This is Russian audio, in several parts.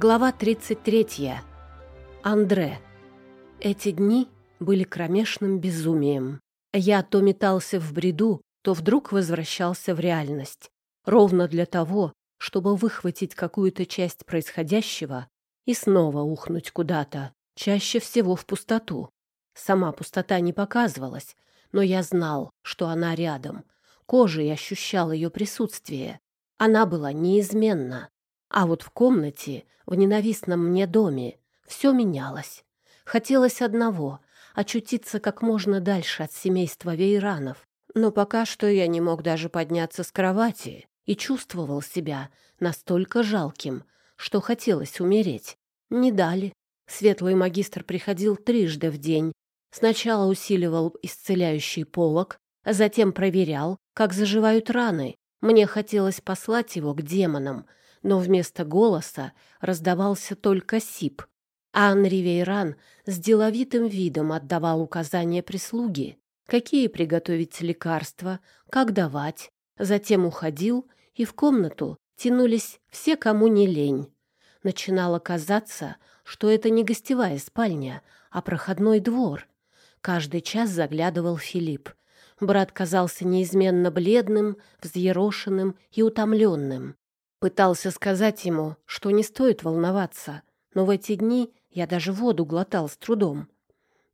Глава 33. Андре. Эти дни были кромешным безумием. Я то метался в бреду, то вдруг возвращался в реальность. Ровно для того, чтобы выхватить какую-то часть происходящего и снова ухнуть куда-то, чаще всего в пустоту. Сама пустота не показывалась, но я знал, что она рядом. Кожей ощущал ее присутствие. Она была неизменна. А вот в комнате, в ненавистном мне доме, все менялось. Хотелось одного — очутиться как можно дальше от семейства Вейранов. Но пока что я не мог даже подняться с кровати и чувствовал себя настолько жалким, что хотелось умереть. Не дали. Светлый магистр приходил трижды в день. Сначала усиливал исцеляющий полог, а затем проверял, как заживают раны. Мне хотелось послать его к демонам — но вместо голоса раздавался только сип. А Анри Вейран с деловитым видом отдавал указания прислуги, какие приготовить лекарства, как давать. Затем уходил, и в комнату тянулись все, кому не лень. Начинало казаться, что это не гостевая спальня, а проходной двор. Каждый час заглядывал Филипп. Брат казался неизменно бледным, взъерошенным и утомленным. Пытался сказать ему, что не стоит волноваться, но в эти дни я даже воду глотал с трудом.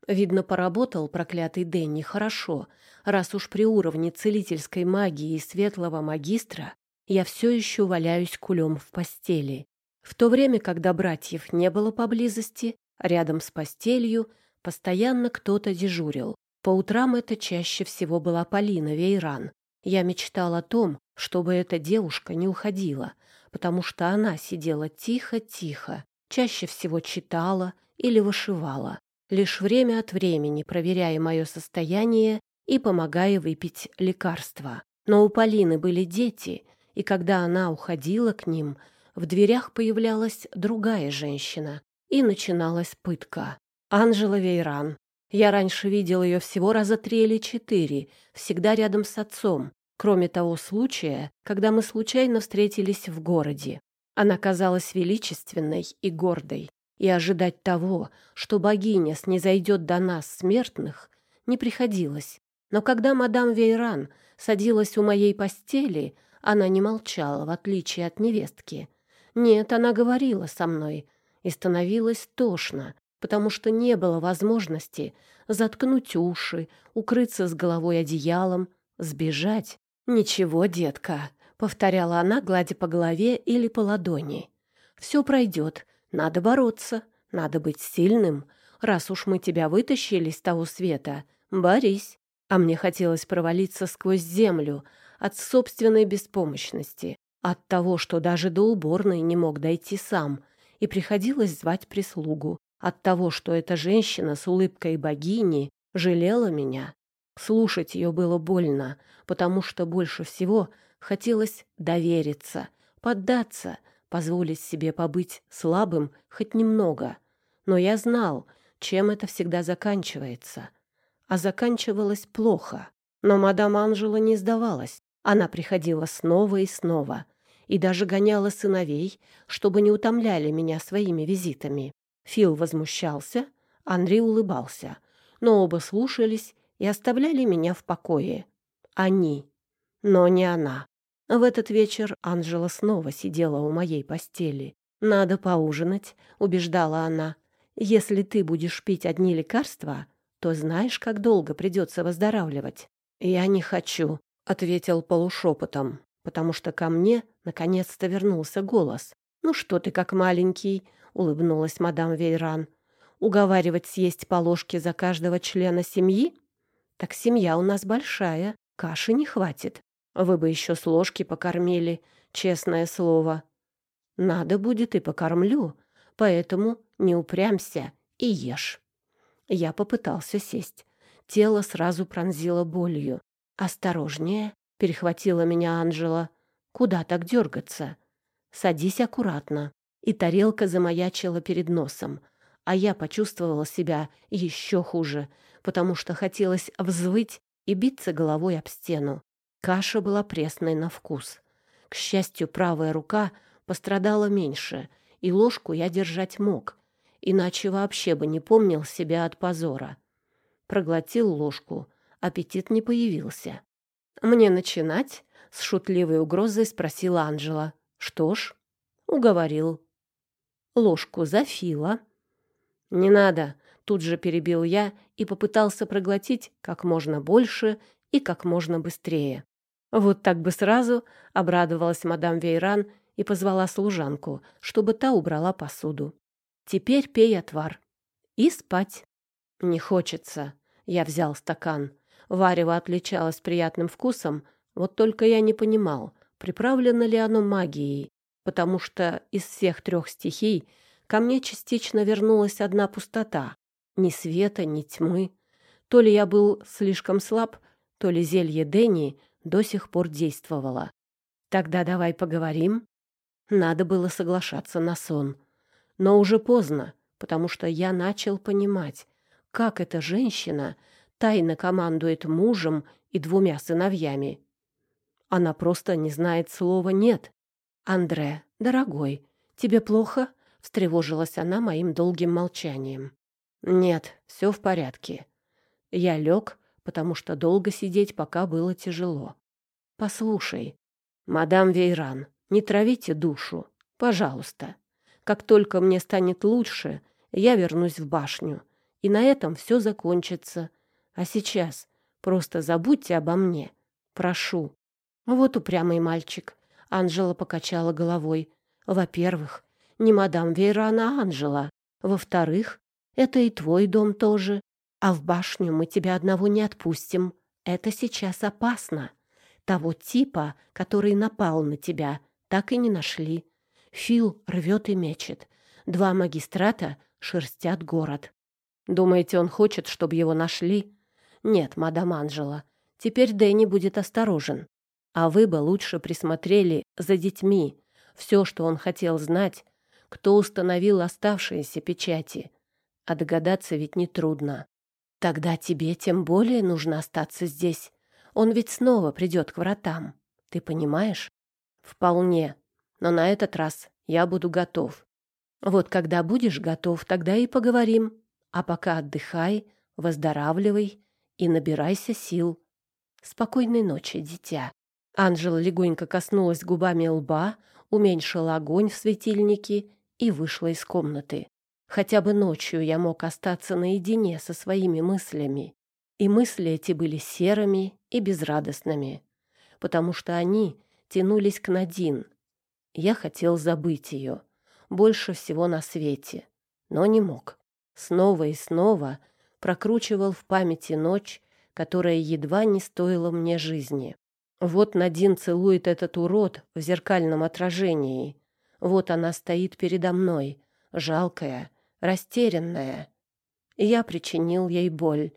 Видно, поработал проклятый Дэнни хорошо, раз уж при уровне целительской магии и светлого магистра я все еще валяюсь кулем в постели. В то время, когда братьев не было поблизости, рядом с постелью постоянно кто-то дежурил. По утрам это чаще всего была Полина Вейран. Я мечтал о том, чтобы эта девушка не уходила, потому что она сидела тихо-тихо, чаще всего читала или вышивала, лишь время от времени проверяя мое состояние и помогая выпить лекарства. Но у Полины были дети, и когда она уходила к ним, в дверях появлялась другая женщина, и начиналась пытка. Анжела Вейран. Я раньше видел ее всего раза три или четыре, всегда рядом с отцом, кроме того случая, когда мы случайно встретились в городе. Она казалась величественной и гордой, и ожидать того, что богиня снизойдет до нас, смертных, не приходилось. Но когда мадам Вейран садилась у моей постели, она не молчала, в отличие от невестки. Нет, она говорила со мной, и становилось тошно, потому что не было возможности заткнуть уши, укрыться с головой одеялом, сбежать «Ничего, детка», — повторяла она, гладя по голове или по ладони. «Все пройдет. Надо бороться. Надо быть сильным. Раз уж мы тебя вытащили с того света, борись». А мне хотелось провалиться сквозь землю от собственной беспомощности, от того, что даже до уборной не мог дойти сам, и приходилось звать прислугу, от того, что эта женщина с улыбкой богини жалела меня. Слушать ее было больно, потому что больше всего хотелось довериться, поддаться, позволить себе побыть слабым хоть немного. Но я знал, чем это всегда заканчивается. А заканчивалось плохо. Но мадам Анжела не сдавалась. Она приходила снова и снова. И даже гоняла сыновей, чтобы не утомляли меня своими визитами. Фил возмущался, Андрей улыбался. Но оба слушались и оставляли меня в покое. Они, но не она. В этот вечер Анжела снова сидела у моей постели. «Надо поужинать», — убеждала она. «Если ты будешь пить одни лекарства, то знаешь, как долго придется выздоравливать». «Я не хочу», — ответил полушепотом, потому что ко мне наконец-то вернулся голос. «Ну что ты как маленький», — улыбнулась мадам Вейран. «Уговаривать съесть по ложке за каждого члена семьи? Так семья у нас большая, каши не хватит. Вы бы еще с ложки покормили, честное слово. Надо будет и покормлю, поэтому не упрямься и ешь. Я попытался сесть. Тело сразу пронзило болью. «Осторожнее!» — перехватила меня Анжела. «Куда так дергаться? Садись аккуратно». И тарелка замаячила перед носом, а я почувствовала себя еще хуже — потому что хотелось взвыть и биться головой об стену. Каша была пресной на вкус. К счастью, правая рука пострадала меньше, и ложку я держать мог, иначе вообще бы не помнил себя от позора. Проглотил ложку, аппетит не появился. «Мне начинать?» — с шутливой угрозой спросила Анжела. «Что ж, уговорил». «Ложку зафила». «Не надо», — тут же перебил я и попытался проглотить как можно больше и как можно быстрее. Вот так бы сразу обрадовалась мадам Вейран и позвала служанку, чтобы та убрала посуду. Теперь пей отвар. И спать. Не хочется. Я взял стакан. Варево отличалось приятным вкусом, вот только я не понимал, приправлено ли оно магией, потому что из всех трех стихий ко мне частично вернулась одна пустота. Ни света, ни тьмы. То ли я был слишком слаб, то ли зелье Дэнни до сих пор действовало. Тогда давай поговорим. Надо было соглашаться на сон. Но уже поздно, потому что я начал понимать, как эта женщина тайно командует мужем и двумя сыновьями. Она просто не знает слова «нет». «Андре, дорогой, тебе плохо?» — встревожилась она моим долгим молчанием. «Нет, все в порядке». Я лег, потому что долго сидеть пока было тяжело. «Послушай, мадам Вейран, не травите душу, пожалуйста. Как только мне станет лучше, я вернусь в башню, и на этом все закончится. А сейчас просто забудьте обо мне. Прошу». Вот упрямый мальчик. Анжела покачала головой. Во-первых, не мадам Вейран, а Анжела. Во-вторых, это и твой дом тоже. А в башню мы тебя одного не отпустим. Это сейчас опасно. Того типа, который напал на тебя, так и не нашли. Фил рвет и мечет. Два магистрата шерстят город. Думаете, он хочет, чтобы его нашли? Нет, мадам Анжела. Теперь Дэнни будет осторожен. А вы бы лучше присмотрели за детьми. Все, что он хотел знать, кто установил оставшиеся печати. А догадаться ведь нетрудно. Тогда тебе тем более нужно остаться здесь. Он ведь снова придет к вратам. Ты понимаешь? Вполне. Но на этот раз я буду готов. Вот когда будешь готов, тогда и поговорим. А пока отдыхай, выздоравливай и набирайся сил. Спокойной ночи, дитя. Анжела легонько коснулась губами лба, уменьшила огонь в светильнике и вышла из комнаты. Хотя бы ночью я мог остаться наедине со своими мыслями. И мысли эти были серыми и безрадостными, потому что они тянулись к Надин. Я хотел забыть ее, больше всего на свете, но не мог. Снова и снова прокручивал в памяти ночь, которая едва не стоила мне жизни. Вот Надин целует этот урод в зеркальном отражении. Вот она стоит передо мной, жалкая, растерянная. Я причинил ей боль.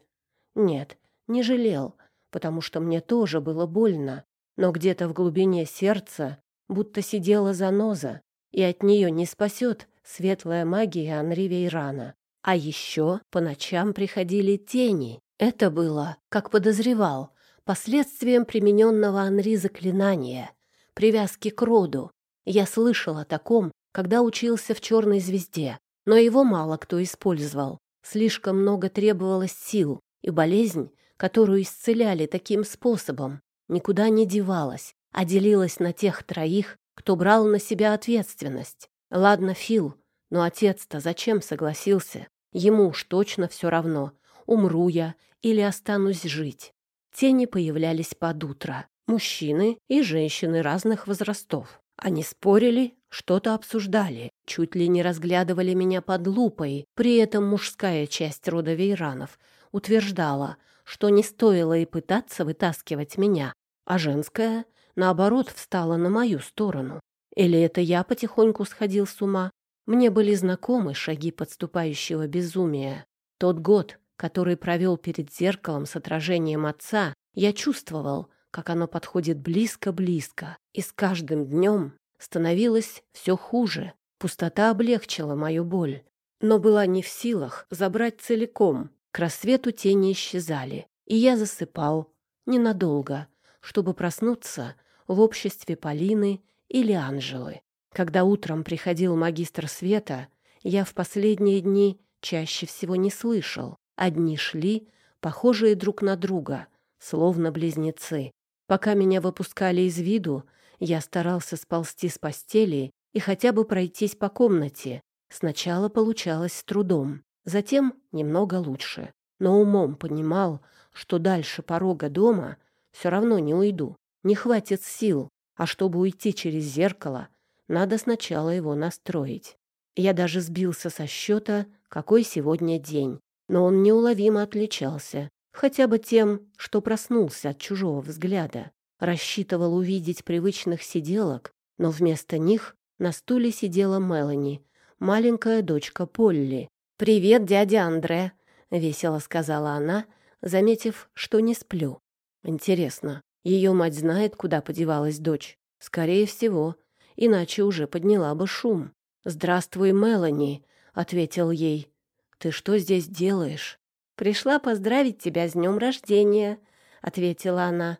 Нет, не жалел, потому что мне тоже было больно, но где-то в глубине сердца будто сидела заноза, и от нее не спасет светлая магия Анри Вейрана. А еще по ночам приходили тени. Это было, как подозревал, последствием примененного Анри заклинания, привязки к роду. Я слышал о таком, когда учился в «Черной звезде», но его мало кто использовал. Слишком много требовалось сил, и болезнь, которую исцеляли таким способом, никуда не девалась, а делилась на тех троих, кто брал на себя ответственность. Ладно, Фил, но отец-то зачем согласился? Ему уж точно все равно, умру я или останусь жить. Тени появлялись под утро. Мужчины и женщины разных возрастов. Они спорили, что-то обсуждали, чуть ли не разглядывали меня под лупой. При этом мужская часть рода Вейранов утверждала, что не стоило и пытаться вытаскивать меня, а женская, наоборот, встала на мою сторону. Или это я потихоньку сходил с ума? Мне были знакомы шаги подступающего безумия. Тот год, который провел перед зеркалом с отражением отца, я чувствовал, как оно подходит близко-близко, и с каждым днем становилось все хуже. Пустота облегчила мою боль, но была не в силах забрать целиком. К рассвету тени исчезали, и я засыпал ненадолго, чтобы проснуться в обществе Полины или Анжелы. Когда утром приходил магистр света, я в последние дни чаще всего не слышал. Одни шли, похожие друг на друга, словно близнецы. Пока меня выпускали из виду, я старался сползти с постели и хотя бы пройтись по комнате. Сначала получалось с трудом, затем немного лучше. Но умом понимал, что дальше порога дома все равно не уйду, не хватит сил, а чтобы уйти через зеркало, надо сначала его настроить. Я даже сбился со счета, какой сегодня день, но он неуловимо отличался, хотя бы тем, что проснулся от чужого взгляда. Рассчитывал увидеть привычных сиделок, но вместо них на стуле сидела Мелани, маленькая дочка Полли. «Привет, дядя Андре», — весело сказала она, заметив, что не сплю. «Интересно, ее мать знает, куда подевалась дочь? Скорее всего, иначе уже подняла бы шум. «Здравствуй, Мелани», — ответил ей. «Ты что здесь делаешь?» «Пришла поздравить тебя с днем рождения», — ответила она.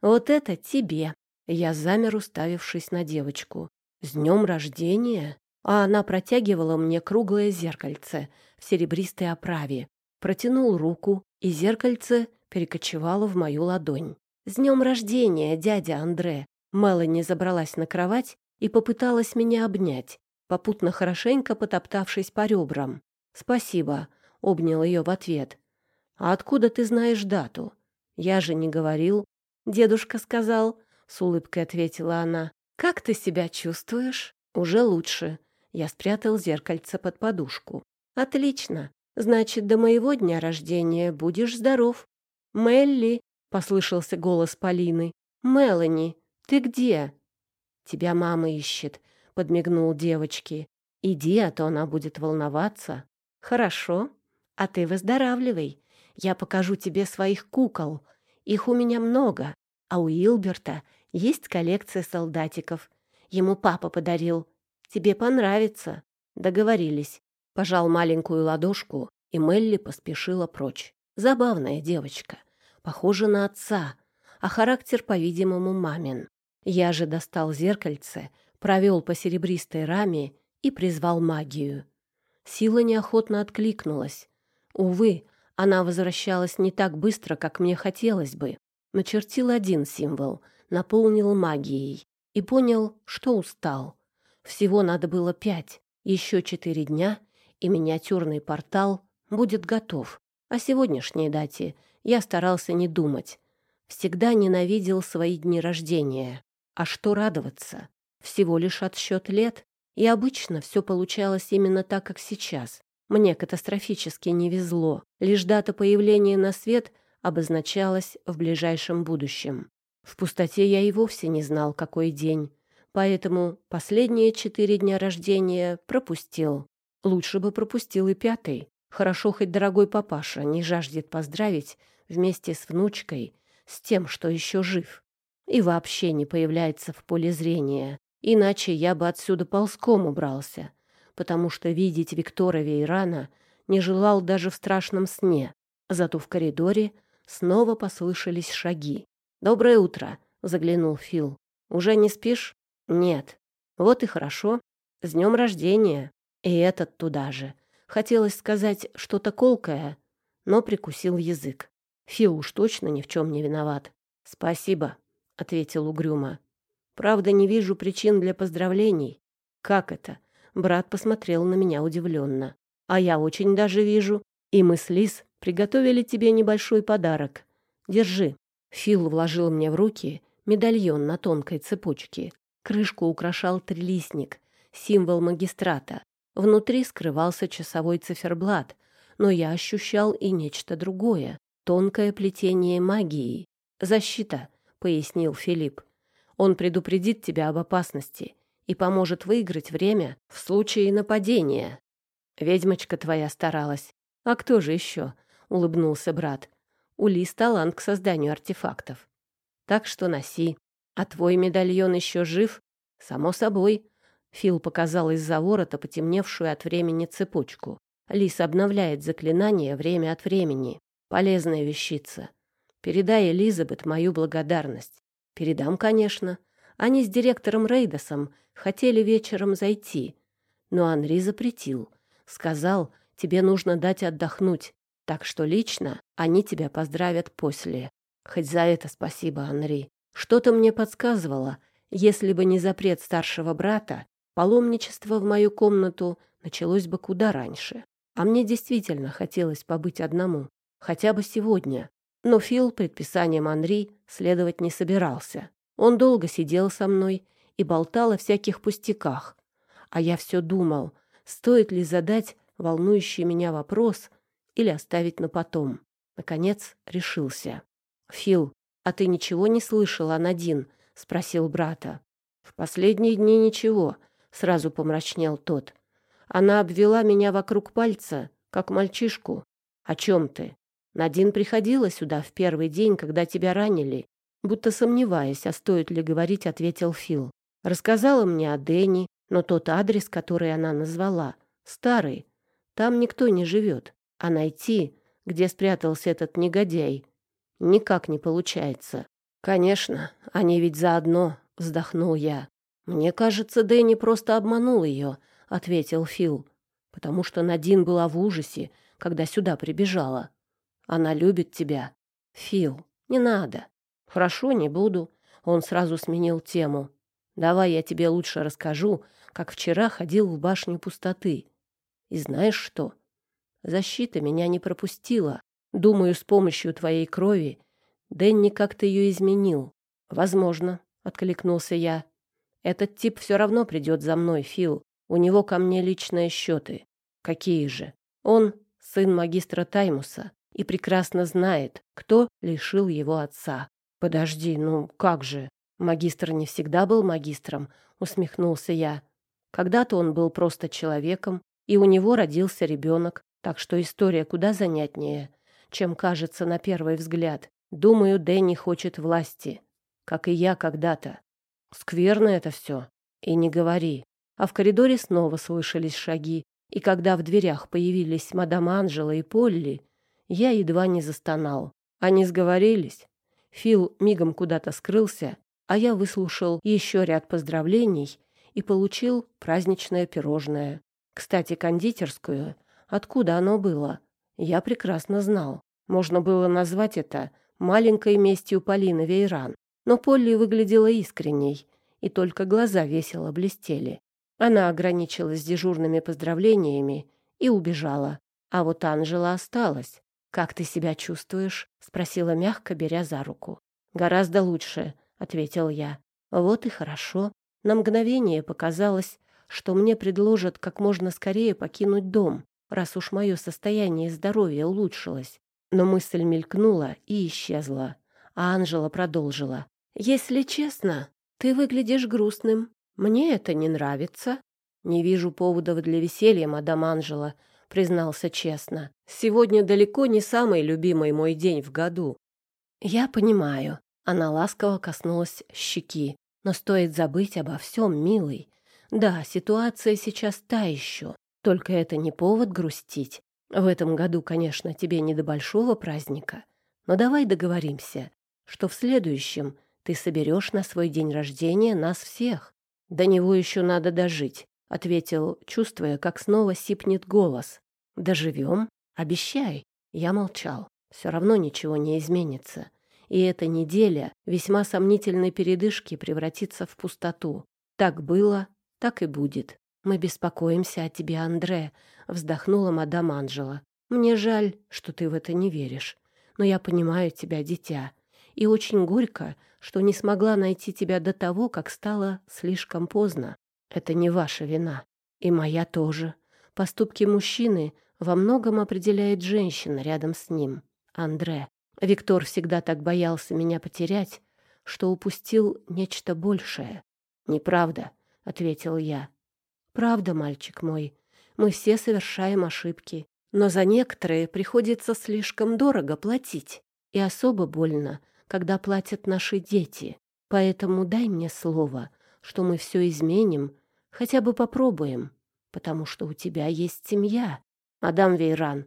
«Вот это тебе!» Я замер, уставившись на девочку. «С днем рождения?» А она протягивала мне круглое зеркальце в серебристой оправе. Протянул руку, и зеркальце перекочевало в мою ладонь. «С днем рождения, дядя Андре!» Мелани забралась на кровать и попыталась меня обнять, попутно хорошенько потоптавшись по ребрам. «Спасибо», — обнял ее в ответ. «А откуда ты знаешь дату?» «Я же не говорил». «Дедушка сказал», — с улыбкой ответила она. «Как ты себя чувствуешь?» «Уже лучше». Я спрятал зеркальце под подушку. «Отлично. Значит, до моего дня рождения будешь здоров». «Мелли», — послышался голос Полины. «Мелани, ты где?» «Тебя мама ищет», — подмигнул девочке. «Иди, а то она будет волноваться». «Хорошо. А ты выздоравливай. Я покажу тебе своих кукол. Их у меня много. А у Илберта есть коллекция солдатиков. Ему папа подарил. Тебе понравится». Договорились. Пожал маленькую ладошку, и Мелли поспешила прочь. Забавная девочка. Похожа на отца, а характер, по-видимому, мамин. Я же достал зеркальце, провел по серебристой раме и призвал магию. Сила неохотно откликнулась. Увы, она возвращалась не так быстро, как мне хотелось бы. Начертил один символ, наполнил магией и понял, что устал. Всего надо было пять, еще четыре дня, и миниатюрный портал будет готов. О сегодняшней дате я старался не думать. Всегда ненавидел свои дни рождения. А что радоваться? Всего лишь отсчет лет, и обычно все получалось именно так, как сейчас. Мне катастрофически не везло. Лишь дата появления на свет обозначалась в ближайшем будущем. В пустоте я и вовсе не знал, какой день, поэтому последние четыре дня рождения пропустил. Лучше бы пропустил и пятый. Хорошо, хоть дорогой папаша не жаждет поздравить вместе с внучкой с тем, что еще жив и вообще не появляется в поле зрения. Иначе я бы отсюда ползком убрался, потому что видеть Виктора Вейрана не желал даже в страшном сне. Зато в коридоре снова послышались шаги. «Доброе утро», — заглянул Фил. «Уже не спишь?» «Нет». «Вот и хорошо. С днем рождения». И этот туда же. Хотелось сказать что-то колкое, но прикусил язык. Фил уж точно ни в чем не виноват. «Спасибо», ответил угрюмо. Правда, не вижу причин для поздравлений. Как это? Брат посмотрел на меня удивленно. А я очень даже вижу. И мы с Лиз приготовили тебе небольшой подарок. Держи. Фил вложил мне в руки медальон на тонкой цепочке. Крышку украшал трилистник, символ магистрата. Внутри скрывался часовой циферблат, но я ощущал и нечто другое — тонкое плетение магии. Защита — пояснил Филипп. Он предупредит тебя об опасности и поможет выиграть время в случае нападения. Ведьмочка твоя старалась. А кто же еще? улыбнулся брат. У Лис талант к созданию артефактов. Так что носи. А твой медальон еще жив? Само собой. Фил показал из-за ворота потемневшую от времени цепочку. Лис обновляет заклинание время от времени. Полезная вещица. Передай Элизабет мою благодарность. Передам, конечно. Они с директором Рейдосом хотели вечером зайти, но Анри запретил. Сказал, тебе нужно дать отдохнуть, так что лично они тебя поздравят после. Хоть за это спасибо, Анри. Что-то мне подсказывало, если бы не запрет старшего брата, паломничество в мою комнату началось бы куда раньше. А мне действительно хотелось побыть одному, хотя бы сегодня. Но Фил предписанием Анри следовать не собирался. Он долго сидел со мной и болтал о всяких пустяках. А я все думал, стоит ли задать волнующий меня вопрос или оставить на потом. Наконец решился. «Фил, а ты ничего не слышал о Надин?» — спросил брата. «В последние дни ничего», — сразу помрачнел тот. «Она обвела меня вокруг пальца, как мальчишку. О чем ты? Надин приходила сюда в первый день, когда тебя ранили?» Будто сомневаясь, а стоит ли говорить, ответил Фил. Рассказала мне о Дэнни, но тот адрес, который она назвала, старый. Там никто не живет. А найти, где спрятался этот негодяй, никак не получается. Конечно, они ведь заодно, вздохнул я. Мне кажется, Дэнни просто обманул ее, ответил Фил, потому что Надин была в ужасе, когда сюда прибежала. Она любит тебя. Фил, не надо. Хорошо, не буду. Он сразу сменил тему. Давай я тебе лучше расскажу, как вчера ходил в башню пустоты. И знаешь что? Защита меня не пропустила. Думаю, с помощью твоей крови Дэнни как-то ее изменил. Возможно, откликнулся я. Этот тип все равно придет за мной, Фил. У него ко мне личные счеты. Какие же? Он сын магистра Таймуса и прекрасно знает, кто лишил его отца. Подожди, ну как же? Магистр не всегда был магистром, усмехнулся я. Когда-то он был просто человеком, и у него родился ребенок, так что история куда занятнее, чем кажется на первый взгляд. Думаю, Дэнни хочет власти, как и я когда-то. Скверно это все. И не говори. А в коридоре снова слышались шаги, и когда в дверях появились мадам Анжела и Полли, я едва не застонал. Они сговорились. Фил мигом куда-то скрылся, а я выслушал еще ряд поздравлений и получил праздничное пирожное. Кстати, кондитерскую, откуда оно было, я прекрасно знал. Можно было назвать это маленькой местью Полины Вейран. Но Полли выглядела искренней, и только глаза весело блестели. Она ограничилась дежурными поздравлениями и убежала. А вот Анжела осталась. «Как ты себя чувствуешь?» — спросила мягко, беря за руку. «Гораздо лучше», — ответил я. «Вот и хорошо. На мгновение показалось, что мне предложат как можно скорее покинуть дом, раз уж мое состояние здоровья улучшилось. Но мысль мелькнула и исчезла. А Анжела продолжила. «Если честно, ты выглядишь грустным. Мне это не нравится». «Не вижу поводов для веселья, мадам Анжела», — признался честно. «Сегодня далеко не самый любимый мой день в году». «Я понимаю». Она ласково коснулась щеки. «Но стоит забыть обо всем, милый. Да, ситуация сейчас та еще. Только это не повод грустить. В этом году, конечно, тебе не до большого праздника, но давай договоримся, что в следующем ты соберешь на свой день рождения нас всех. До него еще надо дожить, — ответил, чувствуя, как снова сипнет голос. Доживем? Обещай. Я молчал. Все равно ничего не изменится. И эта неделя весьма сомнительной передышки превратится в пустоту. Так было, так и будет. Мы беспокоимся о тебе, Андре, вздохнула мадам Анжела. Мне жаль, что ты в это не веришь, но я понимаю тебя, дитя, и очень горько, что не смогла найти тебя до того, как стало слишком поздно. Это не ваша вина, и моя тоже. Поступки мужчины во многом определяет женщина рядом с ним. Андре. Виктор всегда так боялся меня потерять, что упустил нечто большее. Неправда, ответил я. Правда, мальчик мой, мы все совершаем ошибки, но за некоторые приходится слишком дорого платить. И особо больно, когда платят наши дети. Поэтому дай мне слово, что мы все изменим, хотя бы попробуем, потому что у тебя есть семья. Мадам Вейран,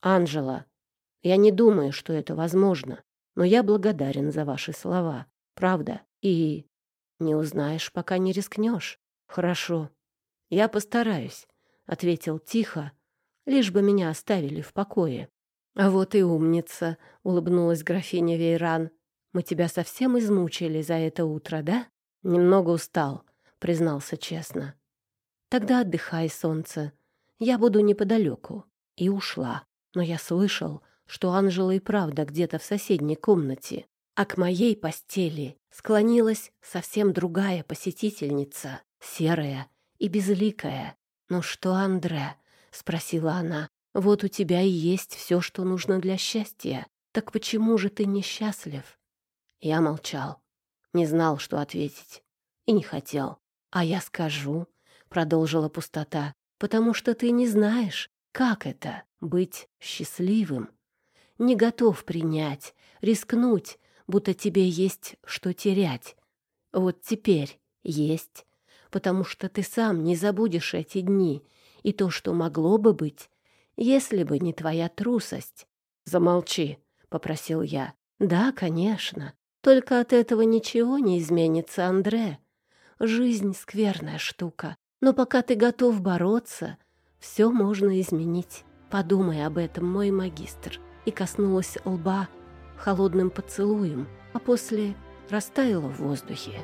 Анжела, я не думаю, что это возможно, но я благодарен за ваши слова. Правда. И Не узнаешь, пока не рискнешь. Хорошо. Я постараюсь, — ответил тихо, лишь бы меня оставили в покое. А вот и умница, — улыбнулась графиня Вейран. Мы тебя совсем измучили за это утро, да? Немного устал, — признался честно. Тогда отдыхай, солнце. Я буду неподалеку. И ушла. Но я слышал, что Анжела и правда где-то в соседней комнате, а к моей постели склонилась совсем другая посетительница, серая и безликая. «Ну что, Андре?» — спросила она. «Вот у тебя и есть все, что нужно для счастья. Так почему же ты несчастлив?» Я молчал, не знал, что ответить, и не хотел. «А я скажу», — продолжила пустота, «потому что ты не знаешь, как это — быть счастливым. Не готов принять, рискнуть, будто тебе есть что терять. Вот теперь есть, потому что ты сам не забудешь эти дни и то, что могло бы быть, если бы не твоя трусость. «Замолчи», — попросил я. «Да, конечно. Только от этого ничего не изменится, Андре. Жизнь — скверная штука. Но пока ты готов бороться, все можно изменить. Подумай об этом, мой магистр». И коснулась лба холодным поцелуем, а после растаяла в воздухе.